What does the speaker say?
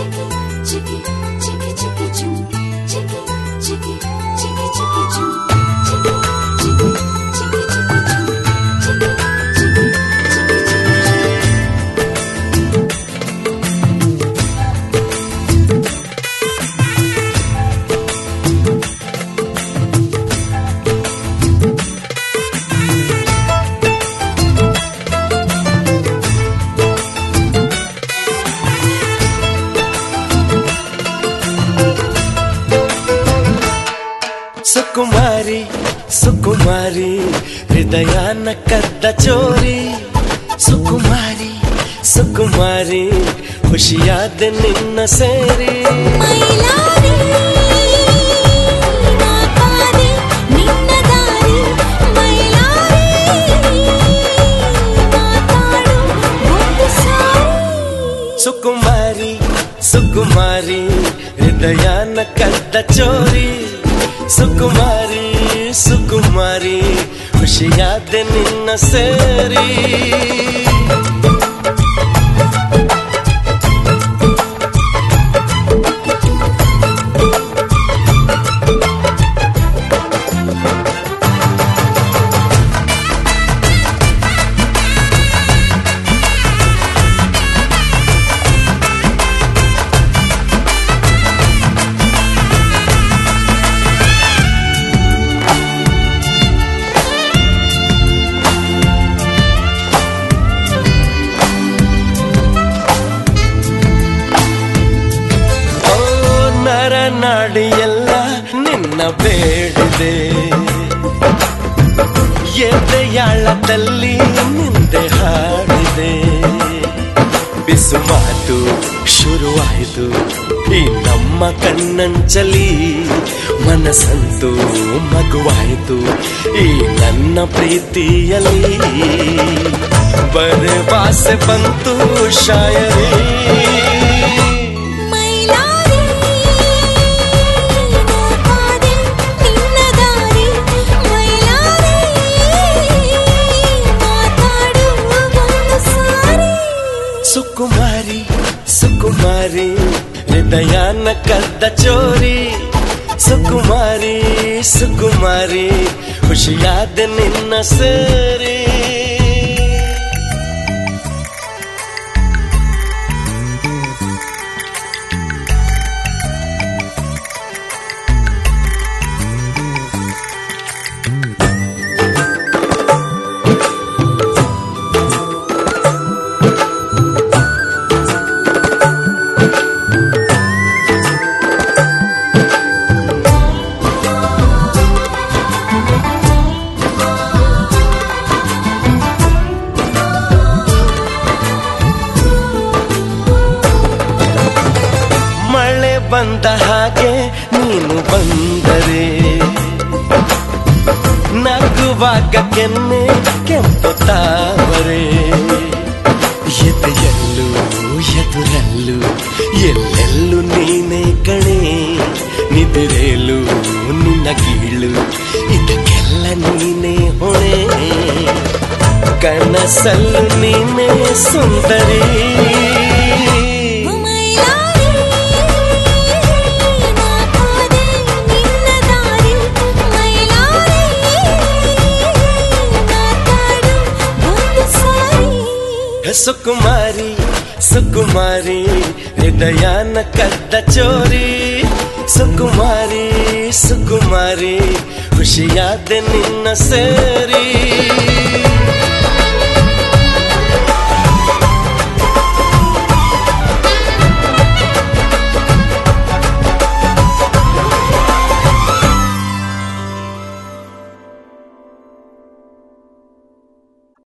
チキチキ ಸುಕುಮಾರಿ ಹೃದಯನ ಕದ್ದ ಚೋರಿ. ಸುಕುಮಾರಿ ಸುಕುಮಾರಿ ಖುಷಿಯಾದ ನಿನ್ನ ಸೇರಿ. ಸುಕುಮಾರಿ ಸುಕುಮಾರಿ ಹೃದಯನ ಕದ್ದ ಚೋರಿ. ಸುಕುಮಾರಿ ಸುಕುಮಾರಿ ಖುಷಿಯಾದ ನಿನ್ನ ಸೇರಿ ನರನಾಡಿಯೆಲ್ಲ ನಿನ್ನ ಬೇಡಿದೆ. ಎದೆಯಾಳದಲ್ಲಿ ನಿಂದೆ ಹಾಡಿದೆ. ಬಿಸು ಮಾತು ಶುರುವಾಯಿತು. ಈ ನಮ್ಮ ಕಣ್ಣಂಚಲಿ ಮನಸ್ಸಂತೂ ಮಗುವಾಯಿತು. ಈ ನನ್ನ ಪ್ರೀತಿಯಲ್ಲಿ ಬರವಾಸೆ ಬಂತು ಶಾಯರಿ. ಸುಕುಮಾರಿ ಸುಕುಮಾರಿ ಹೃದಯನ ಕದ್ದ ಚೋರಿ ಸುಕುಮಾರಿ ಸುಕುಮಾರಿ ಖುಷಿಯಾದ ನಿನ್ನ ಸೇರಿ ಬಂದ ಹಾಗೆ ನೀನು ಬಂದರೆ ನಗುವಾಗ ಕೆನ್ನೆ ಕೆಂಪು ತಾವರೆ ಎದೆಯಲ್ಲೂ ಎದುರಲ್ಲೂ, ಎಲ್ಲೆಲ್ಲೂ ನೀನೇ ಕಣೆ. ನಿದಿರೇಲು ನಿನ್ನ ಕೀಳು ಇದಕ್ಕೆಲ್ಲ ನೀನೇ ಹೊಣೆ. ಕನಸಲ್ಲೂ ನೀನೇ ಸುಂದರಿ. ಸುಕುಮಾರಿ ಸುಕುಮಾರಿ ಹೃದಯನ ಕದ್ದ ಚೋರಿ ಸುಕುಮಾರಿ ಸುಕುಮಾರಿ ಖುಷಿಯಾದ ನಿನ್ನ ಸೇರಿ